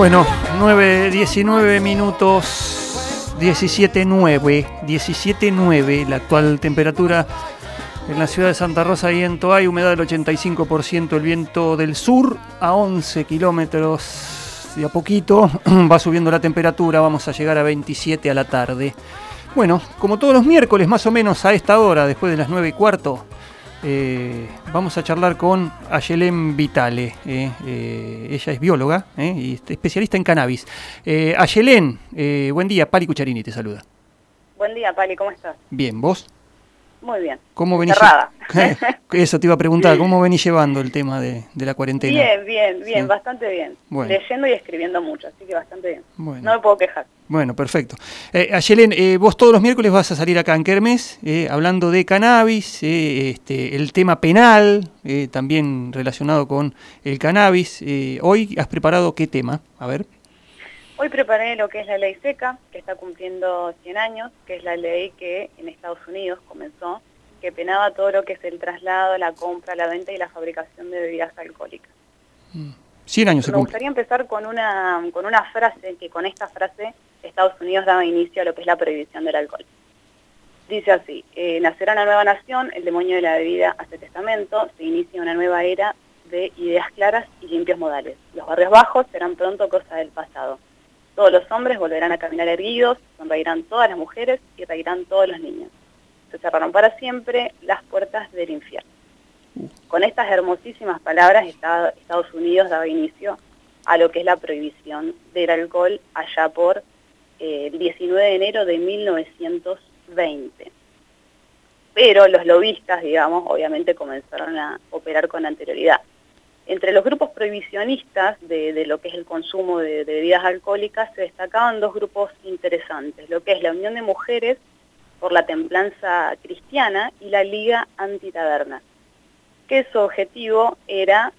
Bueno, 9, 19 minutos, 17.9, 17.9 la actual temperatura en la ciudad de Santa Rosa y en Toay, humedad del 85%, el viento del sur a 11 kilómetros y a poquito va subiendo la temperatura, vamos a llegar a 27 a la tarde. Bueno, como todos los miércoles, más o menos a esta hora, después de las 9 y cuarto, eh, vamos a charlar con Ayelén Vitale. eh, eh, ella es bióloga y especialista en cannabis. Ayelén, eh, buen día. Pali Cucharini te saluda. Buen día, Pali, ¿cómo estás? Bien, ¿vos? Muy bien. ¿Cómo venís? Cerrada. Eso te iba a preguntar, ¿cómo venís llevando el tema de, de la cuarentena? Bien, bien, bien, Sí. bastante bien. Bueno. Leyendo y escribiendo mucho, así que bastante bien. Bueno. No me puedo quejar. Bueno, perfecto. Eh, Ayelén, eh, vos todos los miércoles vas a salir acá en Kermes eh, hablando de cannabis, eh, este, el tema penal, eh, también relacionado con el cannabis. Eh, hoy has preparado qué tema? A ver. Hoy preparé lo que es la ley seca, que está cumpliendo 100 años, que es la ley que en Estados Unidos comenzó, que penaba todo lo que es el traslado, la compra, la venta y la fabricación de bebidas alcohólicas. 100 años se Me gustaría empezar con una, con una frase, que con esta frase Estados Unidos daba inicio a lo que es la prohibición del alcohol. Dice así, eh, nacerá una nueva nación, el demonio de la bebida hace testamento, se inicia una nueva era de ideas claras y limpios modales. Los barrios bajos serán pronto cosa del pasado. Todos los hombres volverán a caminar erguidos, sonreirán todas las mujeres y reirán todos los niños. Se cerraron para siempre las puertas del infierno. Con estas hermosísimas palabras, Esta- Estados Unidos daba inicio a lo que es la prohibición del alcohol allá por eh, el 19 de enero de 1920. Pero los lobistas, digamos, obviamente comenzaron a operar con anterioridad. Entre los grupos prohibicionistas de, lo que es el consumo de, bebidas alcohólicas se destacaban dos grupos interesantes, lo que es la Unión de Mujeres por la Templanza Cristiana y la Liga Antitaberna que su objetivo era,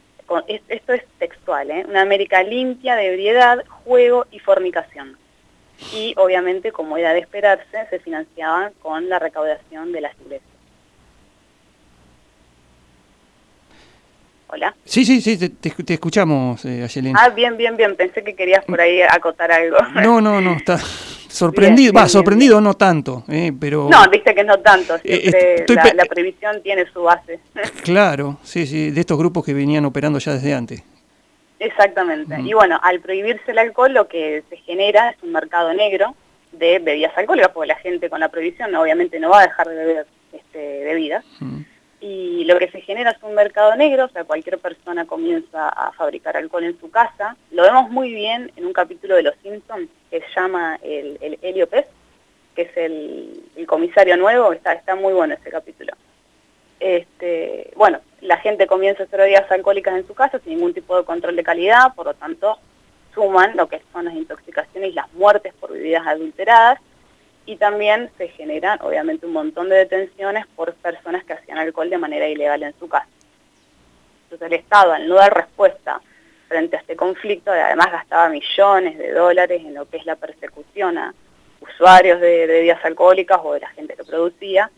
esto es textual, ¿eh? una América limpia de ebriedad, juego y fornicación. Y obviamente, como era de esperarse, se financiaban con la recaudación de las iglesias. Hola. Sí, sí, sí, te, escuchamos, eh, Ayelén. Ah, bien, bien, bien. Pensé que querías por ahí acotar algo. No, no, no, está sorprendido, va, bien, sorprendido no tanto, eh, pero... No, viste que no tanto. Siempre estoy la, la previsión tiene su base. Claro, sí, sí, de estos grupos que venían operando ya desde antes. Exactamente. Ujú. Y bueno, al prohibirse el alcohol lo que se genera es un mercado negro de bebidas alcohólicas, porque la gente con la prohibición obviamente no va a dejar de beber este, bebidas. Mm. Y lo que se genera es un mercado negro, o sea, cualquier persona comienza a fabricar alcohol en su casa. Lo vemos muy bien en un capítulo de Los Simpsons que se llama el, el Helio Pez, que es el, comisario nuevo, está, está muy bueno ese capítulo. Este, bueno, la gente comienza a hacer bebidas alcohólicas en su casa sin ningún tipo de control de calidad, por lo tanto suman lo que son las intoxicaciones y las muertes por bebidas adulteradas y también se generan obviamente un montón de detenciones por personas que hacían alcohol de manera ilegal en su casa. Entonces el Estado al no dar respuesta frente a este conflicto, además gastaba millones de dólares en lo que es la persecución a usuarios de, bebidas alcohólicas o de la gente que producía,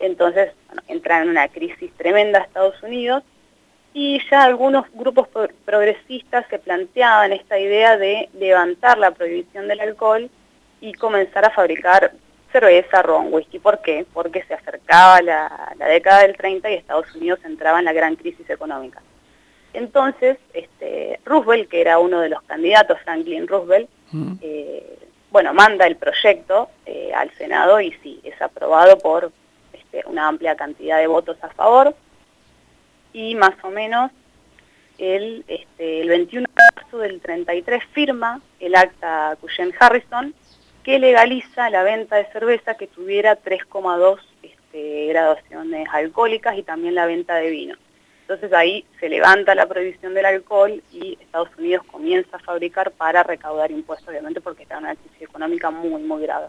entonces bueno, entra en una crisis tremenda Estados Unidos y ya algunos grupos pro- progresistas se planteaban esta idea de levantar la prohibición del alcohol y comenzar a fabricar cerveza, ron, whisky. ¿Por qué? Porque se acercaba la, la década del 30 y Estados Unidos entraba en la gran crisis económica. Entonces, este, Roosevelt, que era uno de los candidatos, Franklin Roosevelt, Mm. eh, bueno, manda el proyecto eh, al Senado y sí, es aprobado por este, una amplia cantidad de votos a favor y más o menos el, este, el 21 de marzo del 33 firma el acta Cushing-Harrison que legaliza la venta de cerveza que tuviera 3,2 este, graduaciones alcohólicas y también la venta de vino. Entonces ahí se levanta la prohibición del alcohol y Estados Unidos comienza a fabricar para recaudar impuestos, obviamente porque está en una crisis económica muy, muy grave.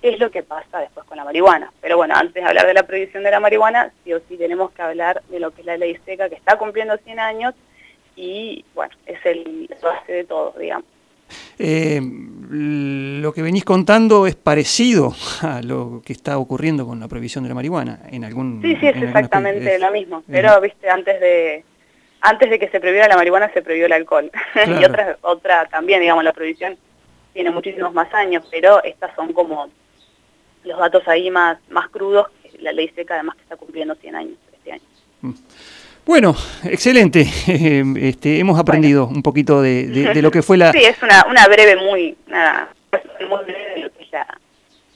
Es lo que pasa después con la marihuana. Pero bueno, antes de hablar de la prohibición de la marihuana, sí o sí tenemos que hablar de lo que es la ley seca, que está cumpliendo 100 años y, bueno, es el base de todo, digamos. Eh, lo que venís contando es parecido a lo que está ocurriendo con la prohibición de la marihuana en algún Sí, sí, es exactamente lo mismo. Pero, viste, antes de, antes de que se prohibiera la marihuana se prohibió el alcohol. y otra, otra también, digamos, la prohibición tiene muchísimos más años, pero estas son como los datos ahí más, más crudos. La ley seca además que está cumpliendo 100 años este año. Mm. Bueno, excelente. Este, hemos aprendido un poquito de, lo que fue la... Sí, es una, una breve, muy, una, muy breve de lo que es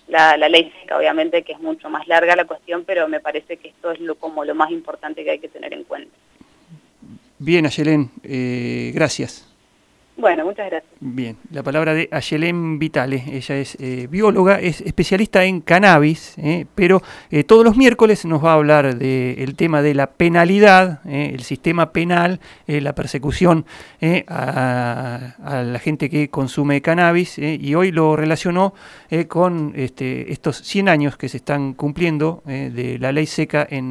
la, la, ley obviamente que es mucho más larga la cuestión, pero me parece que esto es lo, como lo más importante que hay que tener en cuenta. Bien, Ayelén, eh, gracias. Bueno, muchas gracias. Bien, la palabra de Ayelén Vitale, ella es eh, bióloga, es especialista en cannabis, eh, pero eh, todos los miércoles nos va a hablar del tema de la penalidad, el sistema penal, la persecución a, la gente que consume cannabis, y hoy lo relacionó con este, estos 100 años que se están cumpliendo de la ley seca en